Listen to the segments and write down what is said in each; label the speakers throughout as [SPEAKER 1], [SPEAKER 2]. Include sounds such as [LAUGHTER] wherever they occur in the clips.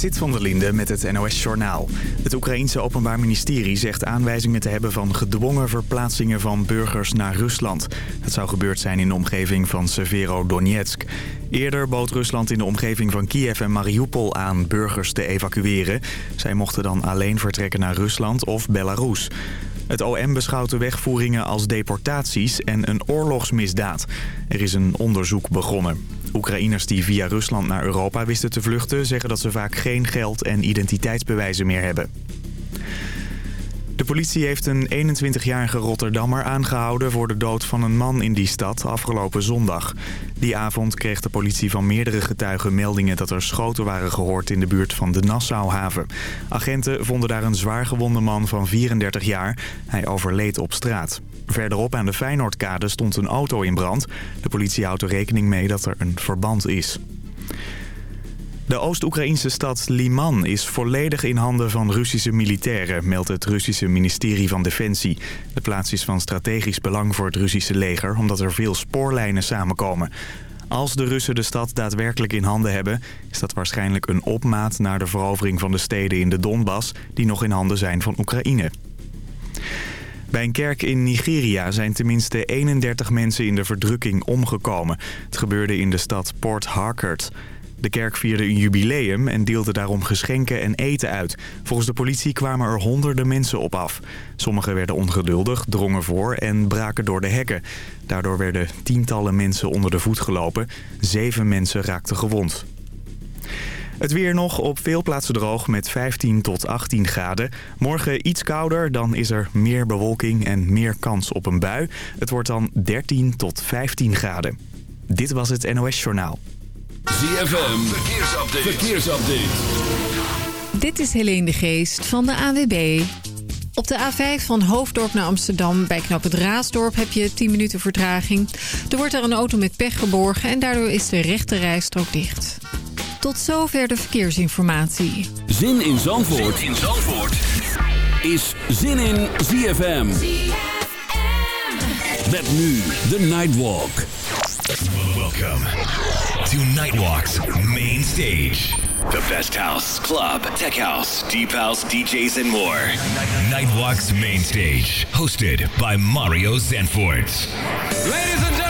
[SPEAKER 1] Zit van der Linde met het NOS-journaal. Het Oekraïense Openbaar Ministerie zegt aanwijzingen te hebben van gedwongen verplaatsingen van burgers naar Rusland. Dat zou gebeurd zijn in de omgeving van Severodonetsk. Eerder bood Rusland in de omgeving van Kiev en Mariupol aan burgers te evacueren. Zij mochten dan alleen vertrekken naar Rusland of Belarus. Het OM beschouwt de wegvoeringen als deportaties en een oorlogsmisdaad. Er is een onderzoek begonnen. Oekraïners die via Rusland naar Europa wisten te vluchten... zeggen dat ze vaak geen geld en identiteitsbewijzen meer hebben. De politie heeft een 21-jarige Rotterdammer aangehouden voor de dood van een man in die stad afgelopen zondag. Die avond kreeg de politie van meerdere getuigen meldingen dat er schoten waren gehoord in de buurt van de Nassauhaven. Agenten vonden daar een zwaar gewonde man van 34 jaar. Hij overleed op straat. Verderop aan de Feyenoordkade stond een auto in brand. De politie houdt er rekening mee dat er een verband is. De Oost-Oekraïnse stad Liman is volledig in handen van Russische militairen, meldt het Russische ministerie van Defensie. De plaats is van strategisch belang voor het Russische leger, omdat er veel spoorlijnen samenkomen. Als de Russen de stad daadwerkelijk in handen hebben... is dat waarschijnlijk een opmaat naar de verovering van de steden in de Donbass... die nog in handen zijn van Oekraïne. Bij een kerk in Nigeria zijn tenminste 31 mensen in de verdrukking omgekomen. Het gebeurde in de stad Port Harcourt. De kerk vierde een jubileum en deelde daarom geschenken en eten uit. Volgens de politie kwamen er honderden mensen op af. Sommigen werden ongeduldig, drongen voor en braken door de hekken. Daardoor werden tientallen mensen onder de voet gelopen. Zeven mensen raakten gewond. Het weer nog op veel plaatsen droog met 15 tot 18 graden. Morgen iets kouder, dan is er meer bewolking en meer kans op een bui. Het wordt dan 13 tot 15 graden. Dit was het NOS Journaal.
[SPEAKER 2] ZFM, verkeersupdate. verkeersupdate.
[SPEAKER 3] Dit is Helene de Geest van de AWB. Op de A5 van Hoofddorp naar Amsterdam bij knap het Raasdorp heb je 10 minuten vertraging. Er wordt daar een auto met pech geborgen en daardoor is de rechte rijstrook dicht. Tot zover de verkeersinformatie.
[SPEAKER 2] Zin in Zandvoort, zin in Zandvoort. is Zin in ZFM. ZFM. Met nu de Nightwalk.
[SPEAKER 4] Welcome to Nightwalk's main stage. The best house, club, tech house, deep house, DJs, and more. Nightwalk's main stage, hosted by Mario Zanfort.
[SPEAKER 2] Ladies and gentlemen.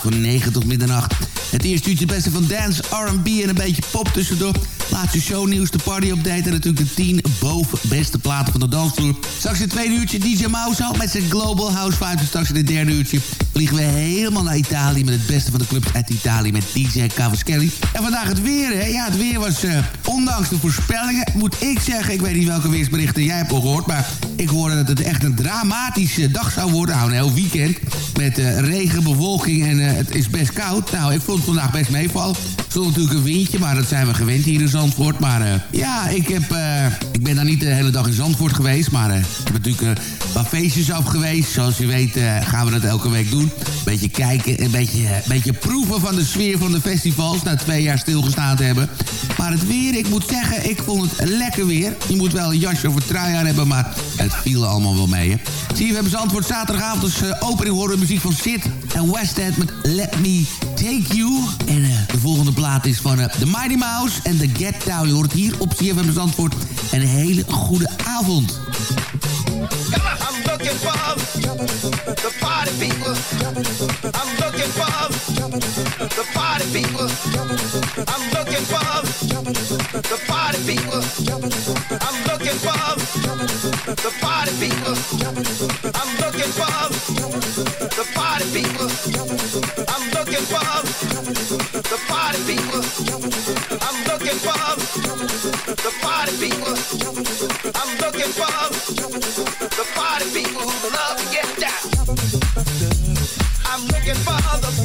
[SPEAKER 5] Van 9 tot middernacht. Het eerste uurtje beste van dance, R&B en een beetje pop tussendoor. Laatste shownieuws, de party-update en natuurlijk de 10 boven beste platen van de dansvloer. Straks in het tweede uurtje DJ Mouse met zijn Global House Vibes. Straks in het derde uurtje vliegen we helemaal naar Italië... met het beste van de clubs uit Italië met DJ Cavaschelli. En vandaag het weer, hè? Ja, het weer was, uh, ondanks de voorspellingen... moet ik zeggen, ik weet niet welke weersberichten jij hebt gehoord... maar ik hoorde dat het echt een dramatische dag zou worden. Nou, een heel weekend met uh, regen, bewolking en uh, het is best koud. Nou, ik vond het vandaag best meevallen. Stond natuurlijk een windje, maar dat zijn we gewend hier in Zandvoort. Maar uh, ja, ik, heb, ik ben daar niet de hele dag in Zandvoort geweest. Maar ik heb natuurlijk feestjes af geweest. Zoals je weet gaan we dat elke week doen. Beetje kijken, een beetje, een beetje proeven van de sfeer van de festivals. Na twee jaar stilgestaan te hebben. Maar het weer, ik moet zeggen, ik vond het lekker weer. Je moet wel een jasje of een trui aan hebben, maar het viel allemaal wel mee. Hè. Zie we antwoord zaterdagavond als uh, opening horen muziek van Sid en West End met Let Me Take You. En de volgende plaat is van The Mighty Mouse en The Get Down. Je hoort hier op CFM Zandvoort. En een hele goede avond. I'm looking for the party people. I'm looking for the party people. I'm looking for the party people. I'm looking for the party people. I'm looking for the party people. I'm looking for the party people. I'm looking for party people. I'm looking for the party people who love to get down. I'm looking for the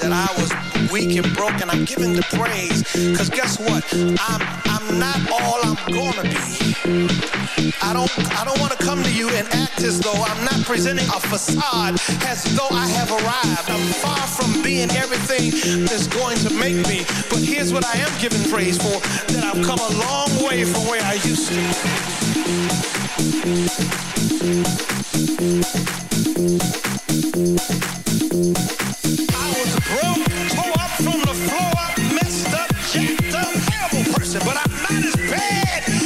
[SPEAKER 5] that I was weak and broken. I'm giving the praise. Cause guess what? I'm I'm
[SPEAKER 6] not all I'm
[SPEAKER 7] gonna be. I don't I don't wanna come to you and act as though I'm not
[SPEAKER 6] presenting a facade as though I have arrived. I'm far from being everything that's going to make me. But here's what I am giving praise for, that I've come a long way from where I used to.
[SPEAKER 8] I was head.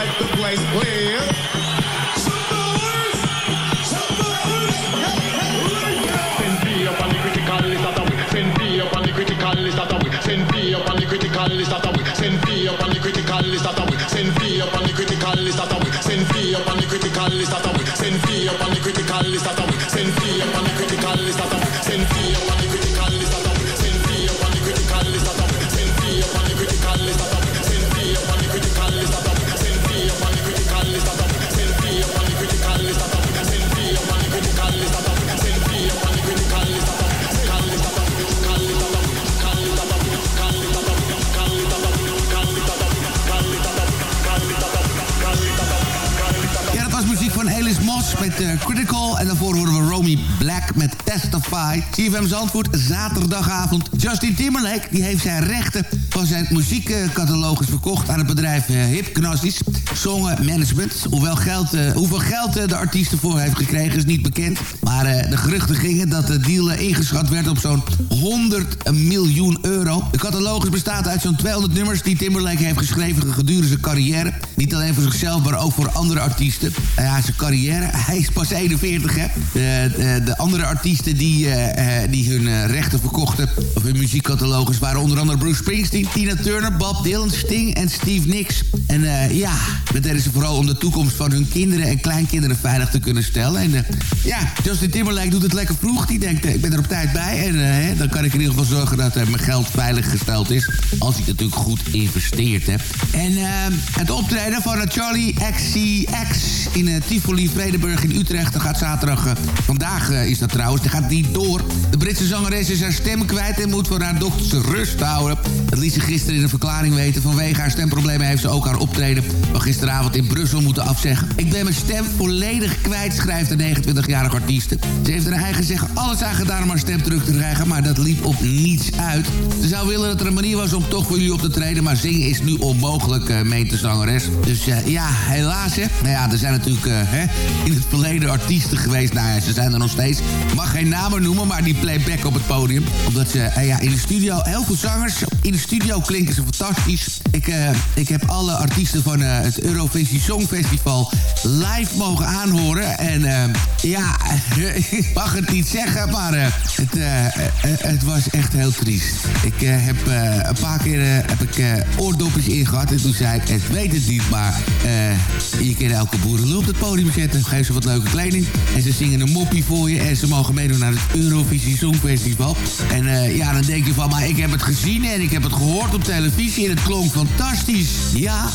[SPEAKER 8] like the place.
[SPEAKER 5] CFM Zandvoort, zaterdagavond. Justin Timberlake die heeft zijn rechten van zijn muziekcatalogus verkocht... aan het bedrijf uh, Song Management. Hoewel geld, uh, hoeveel geld uh, de artiest ervoor heeft gekregen is niet bekend. Maar de geruchten gingen dat de deal ingeschat werd op zo'n 100 miljoen euro. De catalogus bestaat uit zo'n 200 nummers die Timberlake heeft geschreven gedurende zijn carrière. Niet alleen voor zichzelf, maar ook voor andere artiesten. ja, zijn carrière, [LAUGHS] hij is pas 41 hè. De, de, de andere artiesten die, die hun rechten verkochten, of hun muziekcatalogus, waren onder andere Bruce Springsteen, Tina Turner, Bob Dylan, Sting en Steve Nicks. En ja, deden ze vooral om de toekomst van hun kinderen en kleinkinderen veilig te kunnen stellen. En ja, Justin Timberlake doet het lekker vroeg. Die denkt, uh, ik ben er op tijd bij. En dan kan ik in ieder geval zorgen dat mijn geld veilig gesteld is. Als ik natuurlijk goed investeerd heb. En het optreden van Charlie XCX in Tivoli Vredenburg in Utrecht. Dat gaat zaterdag, vandaag is dat trouwens, dat gaat niet door. De Britse zangeres is haar stem kwijt en moet voor haar dochter rust houden. Dat liet ze gisteren in een verklaring weten. Vanwege haar stemproblemen heeft ze ook haar optreden van gisteravond in Brussel moeten afzeggen. Ik ben mijn stem volledig kwijt, schrijft de 29-jarige Ze heeft haar eigen zeggen alles aan gedaan om haar stem terug te krijgen, maar dat liep op niets uit. Ze zou willen dat er een manier was om toch voor jullie op te treden, maar zingen is nu onmogelijk, uh, meent de zangeres. Dus uh, ja, helaas hè. Nou ja, er zijn natuurlijk uh, hè, in het verleden artiesten geweest. Nou ja, ze zijn er nog steeds. Mag geen namen noemen, maar die playback op het podium. Omdat ze ja, in de studio, heel veel zangers, in de studio klinken ze fantastisch. Ik, ik heb alle artiesten van het Eurovisie Songfestival live mogen aanhoren. En ja, ik mag het niet zeggen, maar het, het was echt heel triest. Ik heb een paar keer heb ik oordopjes ingehad en toen zei ik, ik weet het niet, maar je kan elke boerenlul op het podium zetten. Geef ze wat leuke kleding en ze zingen een moppie voor je en ze mogen meedoen naar het Eurovisie Songfestival. En ja, dan denk je van, maar ik heb het gezien en ik heb het gehoord op televisie en het klonk fantastisch. Ja,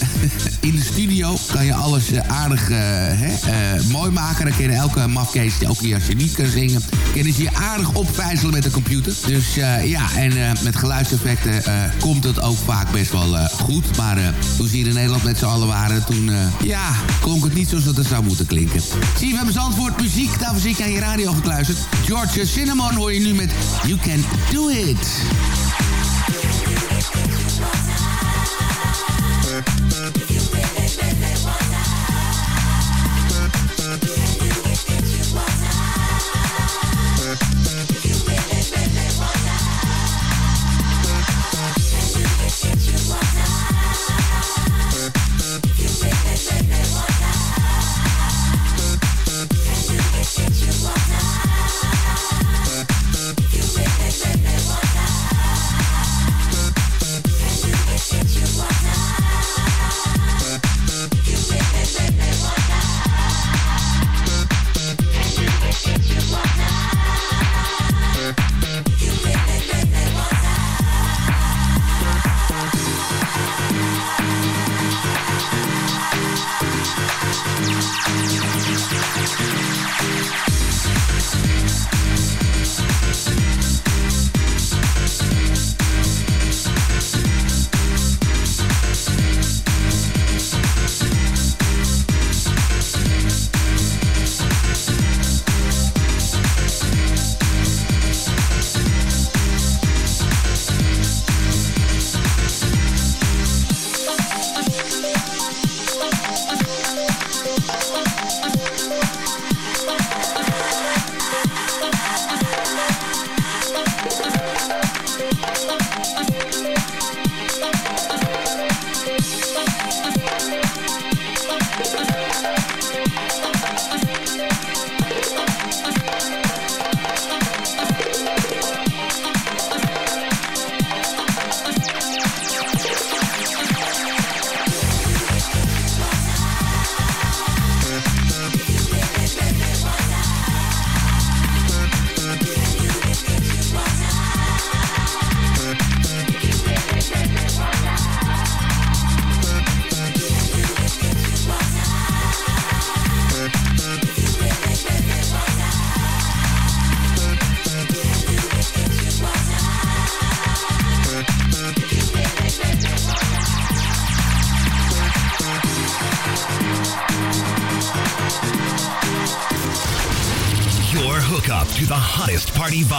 [SPEAKER 5] [LAUGHS] in de studio kan je alles aardig hè, mooi maken. Dan kun je elke mafkees, ook als je niet kan zingen, kunnen ze je aardig opvijzelen met de computer. Dus ja, en met geluidseffecten komt het ook vaak best wel goed. Maar toen ze hier in Nederland met z'n allen waren, toen ja, klonk het niet zoals dat het zou moeten klinken. Zie je, we hebben antwoord muziek. Daarvoor zit je aan je radio gekluisterd. George Cinnamon hoor je nu met You Can Do It.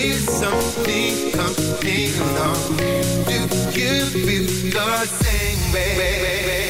[SPEAKER 9] Feel something coming on. Do you feel the same way?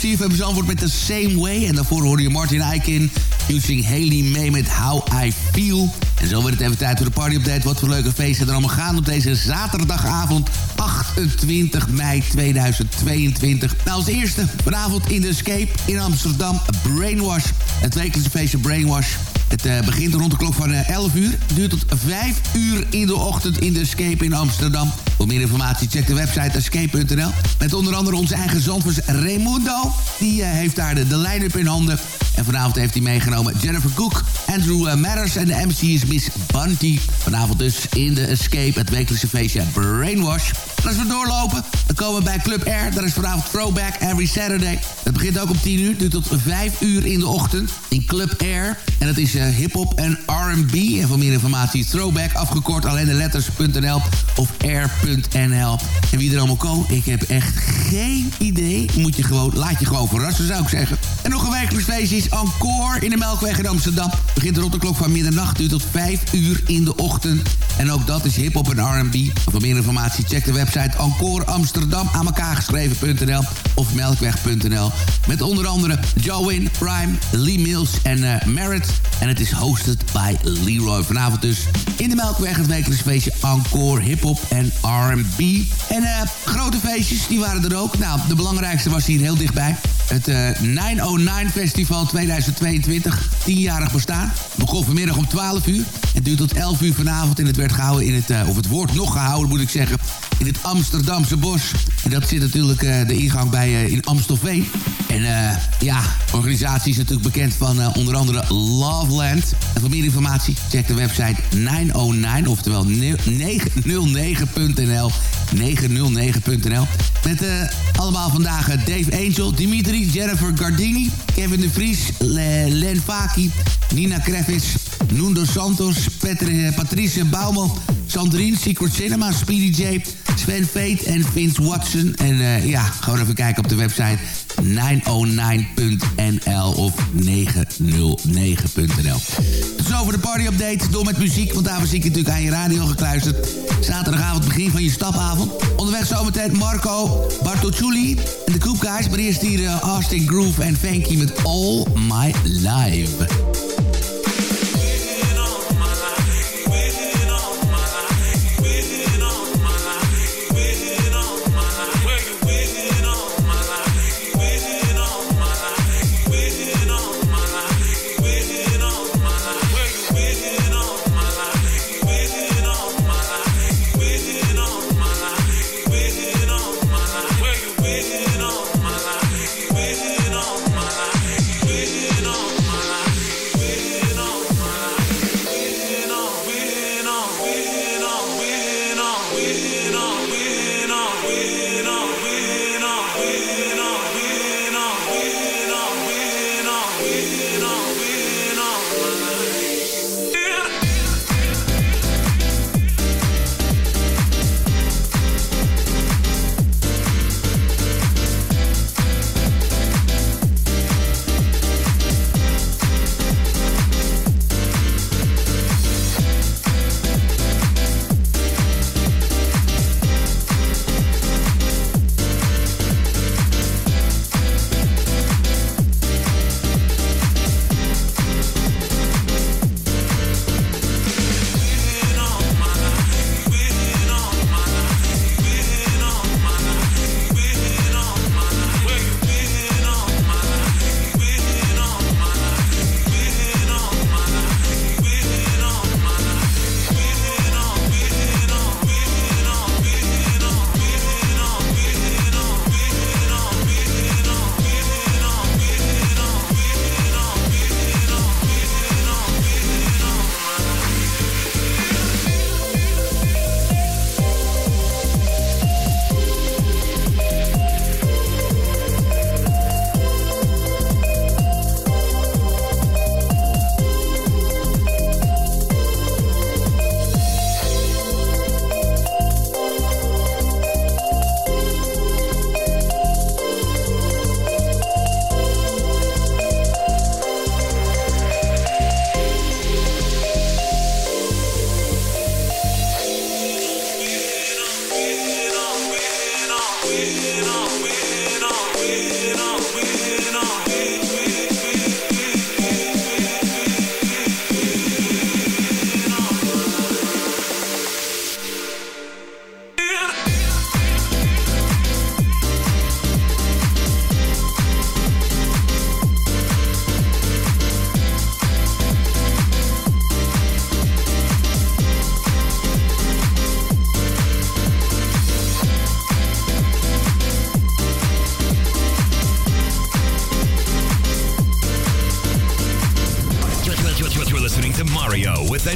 [SPEAKER 5] CFM Zandvoort met The Same Way. En daarvoor hoorde je Martin Eikin using Haley mee met How I Feel. En zo werd het even tijd voor de party update. Wat voor leuke feesten er allemaal gaan op deze zaterdagavond 28 mei 2022. Nou, als eerste vanavond in de Escape in Amsterdam Brainwash. Het wekelijkse feestje Brainwash. Het uh, begint rond de klok van uh, eh, 11 uur. Duurt tot 5 uur in de ochtend in de Escape in Amsterdam. Voor meer informatie check de website escape.nl. Met onder andere onze eigen zandvers Raimundo. Die uh, heeft daar de, de line-up in handen. En vanavond heeft hij meegenomen Jennifer Cook, Andrew uh, Matters en de MC is Miss Bunty. Vanavond dus in de Escape, het wekelijkse feestje Brainwash. Als we doorlopen, dan komen we bij Club Air. Dat is vanavond Throwback Every Saturday. Het begint ook om 10 uur, duurt tot 5 uur in de ochtend in Club Air. En dat is uh, hip-hop en RB. En voor meer informatie Throwback, afgekort alleen de letters.nl of air.nl. En wie er allemaal komt, ik heb echt geen idee. Moet je gewoon, laat je gewoon verrassen, zou ik zeggen. En nog een feestje is Encore in de Melkweg in Amsterdam. Begint rond de klok van middernacht uur tot 5 uur in de ochtend. En ook dat is hip-hop en RB. Voor meer informatie check de website Encore Amsterdam aan elkaar geschreven.nl of melkweg.nl. Met onder andere Joe Prime, Lee Mills en uh, Merritt. En het is hosted bij Leroy. Vanavond dus in de Melkweg het wekelijks feestje Encore hip-hop en R&B. En uh, grote feestjes, die waren er ook. Nou, de belangrijkste was hier heel dichtbij. Het uh, eh, 909 Festival 2022, tienjarig bestaan. Begon vanmiddag om 12 uur. Het duurt tot 11 uur vanavond en het werd gehouden in het, of het wordt nog gehouden moet ik zeggen, in het Amsterdamse bos. En dat zit natuurlijk uh, de ingang bij uh, in Amstelveen. En uh, ja, de organisatie is natuurlijk bekend van onder andere Loveland. En voor meer informatie check de website 909, oftewel 909.nl. 909.nl. Met allemaal vandaag Dave Angel, Dimitri, Jennifer Gardini, Kevin de Vries, Le Len Faki, Nina Krevits, Nundo Santos, Petri, Patrice Bouwman, Sandrine, Secret Cinema, Speedy J, Sven Veet en Vince Watson. En uh, ja, gewoon even kijken op de website 909.nl of 909.nl. Tot over de party update. Door met muziek, want daar was ik natuurlijk aan je radio gekluisterd. Zaterdagavond begin van je stapavond. Onderweg zometeen Marco Bartocciuli en de Coop Guys. Maar eerst hier uh, Austin Groove en Fanky met All My Life.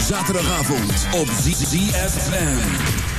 [SPEAKER 10] Zaterdagavond op ZFM.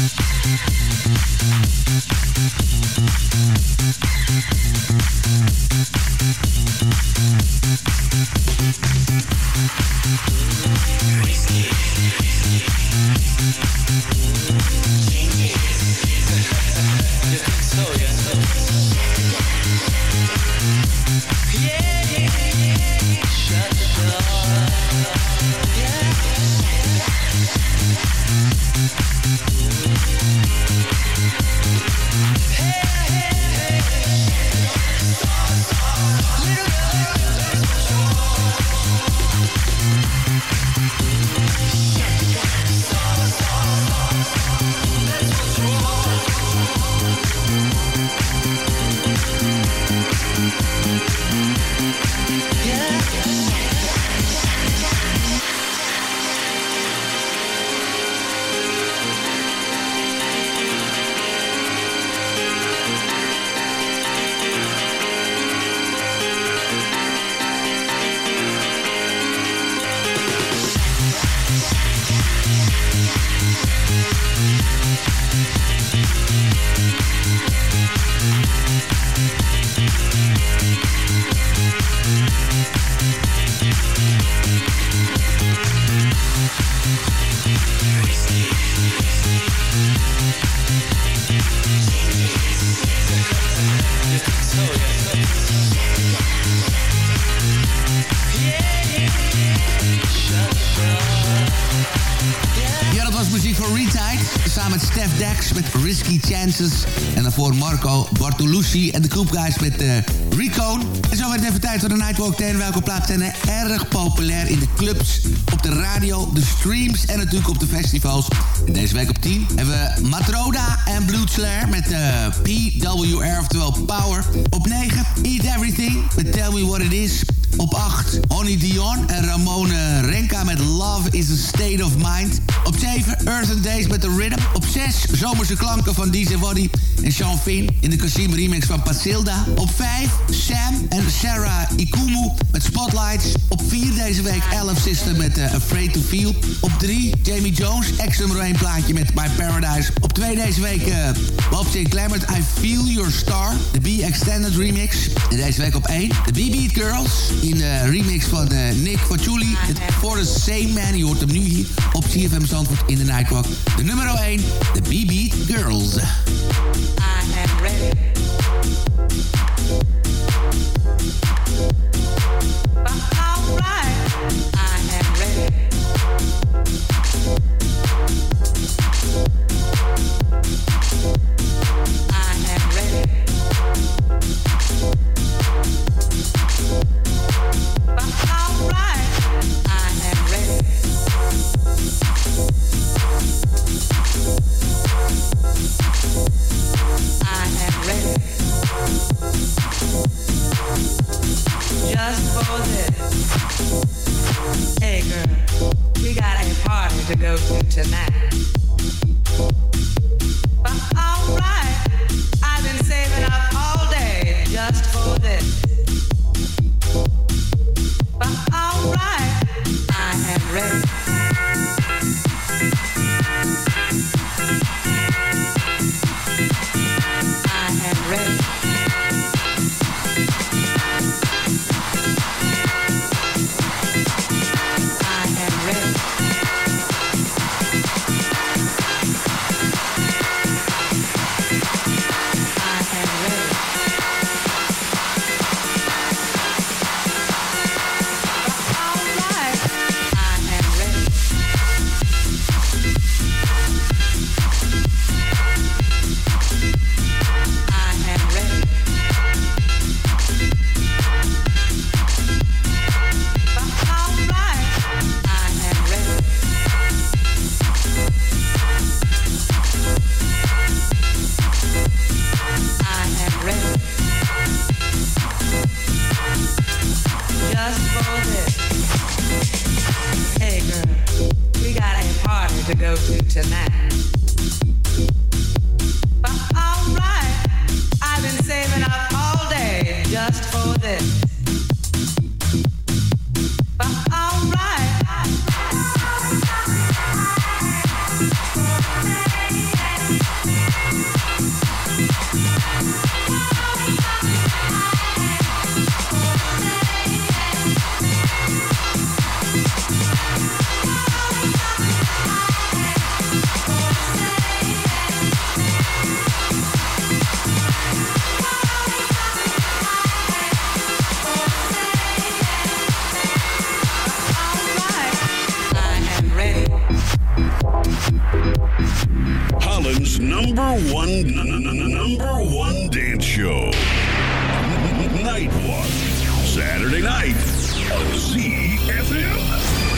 [SPEAKER 5] En En de Coop Guys met uh, Recon. En zo werd het even tijd voor de Nightwalk 10. Welke plaatsen zijn erg populair in de clubs, op de radio, de streams en natuurlijk op de festivals. En deze week op 10 hebben we Matroda en Bloodslayer met uh, PWR, oftewel Power. Op 9 Eat Everything met Tell Me What It Is. Op 8 Honey Dion en Ramone Renka met Love is a State of Mind. Op 7 Earth and Days met The Rhythm. Op 6 Zomerse klanken van DJ Waddy en Sean Finn in de Kasim remix van Pasilda. Op 5 Sam en Sarah Ikumu met Spotlights. Op 4 deze week 11 Sister met uh, Afraid to Feel. Op 3 Jamie Jones, ex nummer 1 plaatje met My Paradise. Op 2 deze week uh, Bob Sinclair met I Feel Your Star. De B Extended remix. En deze week op 1 de B-Beat Girls in de remix van uh, Nick Faciuli. For the Same Man, je hoort hem nu hier op CFM Zandvoort in de Nightwalk. De nummer 1, de BB Girls. I am ready.
[SPEAKER 11] to go to tonight. ZFM.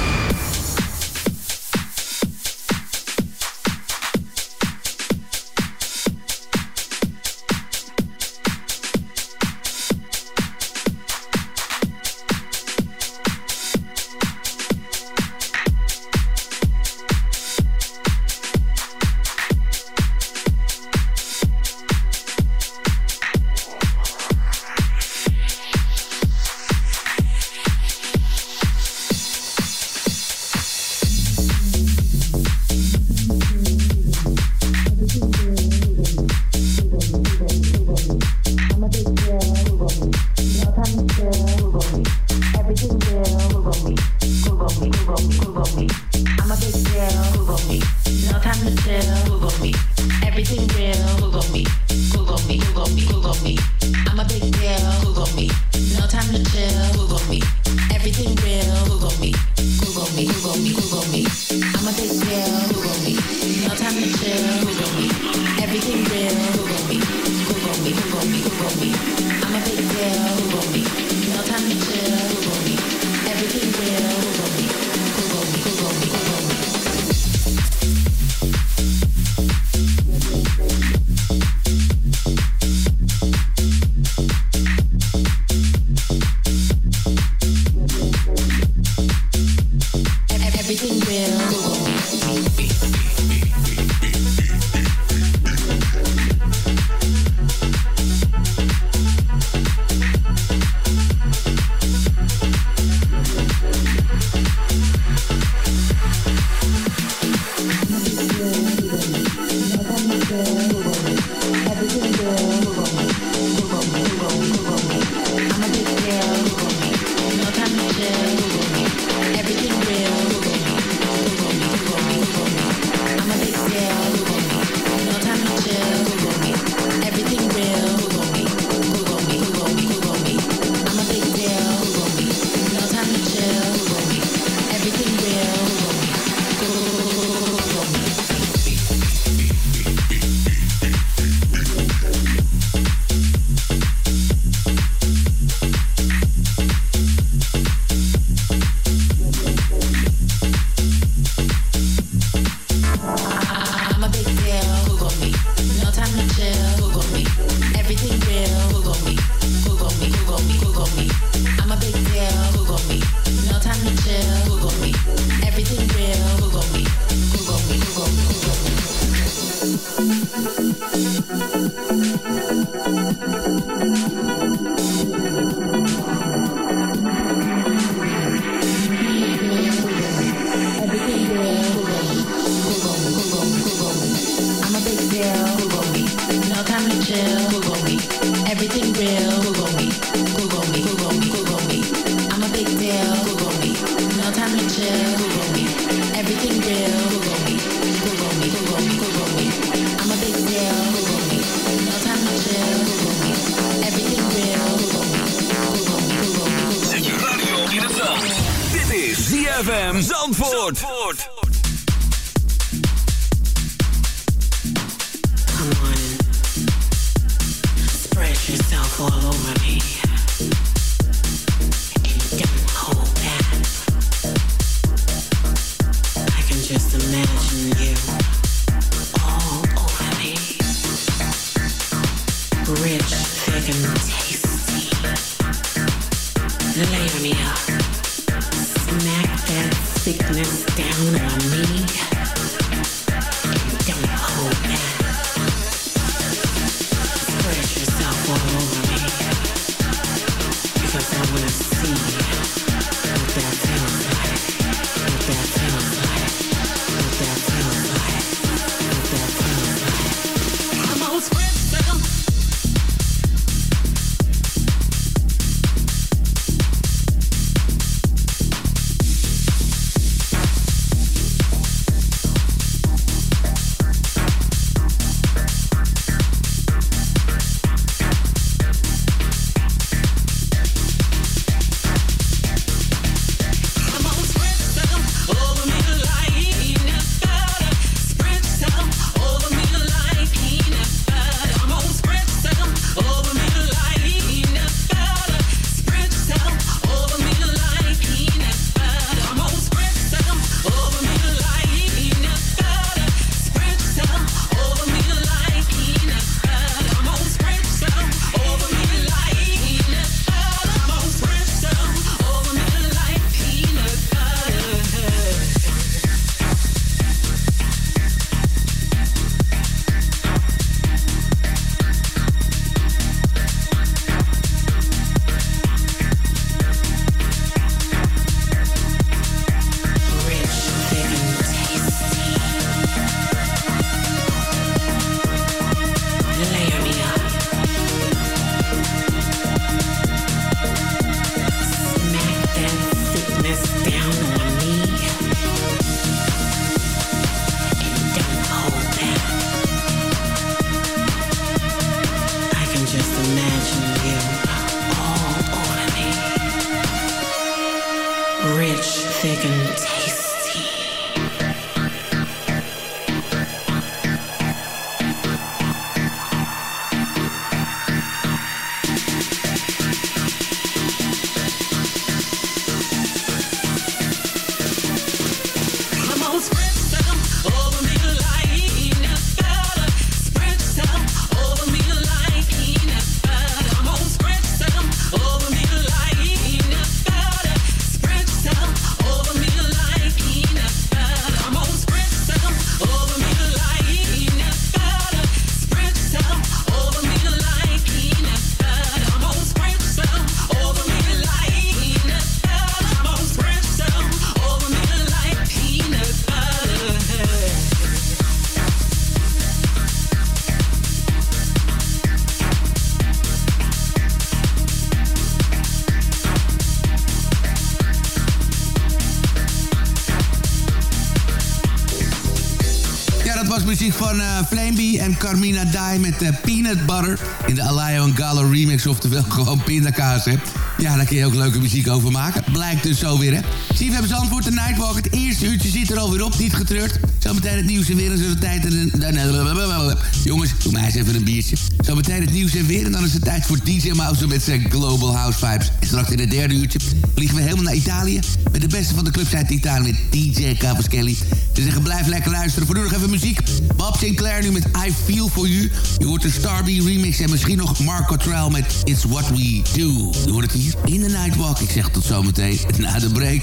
[SPEAKER 5] En Carmina Dai met eh, Peanut Butter. In de Alayo en Gallo remix, oftewel gewoon pindakaas, hè. Ja, daar kun je ook leuke muziek over maken. Blijkt dus zo weer, hè. CFM Zandvoort, de Nightwalk. Het eerste uurtje zit er alweer op, niet getreurd. Zometeen het nieuws en weer en zo de tijd. En, en, jongens, doe mij eens even een biertje. Zometeen het nieuws en weer en dan is het tijd voor DJ Mouse met zijn Global House Vibes. En straks in het derde uurtje vliegen we helemaal naar Italië. Met de beste van de clubs uit Italië met DJ Cavaschelli. Ze zeggen blijf lekker luisteren. Voor nu nog even muziek. Bob Sinclair nu met I Feel For You. Je hoort de Starby remix en misschien nog Mark Cottrell met It's What We Do. Je hoort het hier in de Nightwalk. Ik zeg tot zometeen na de break.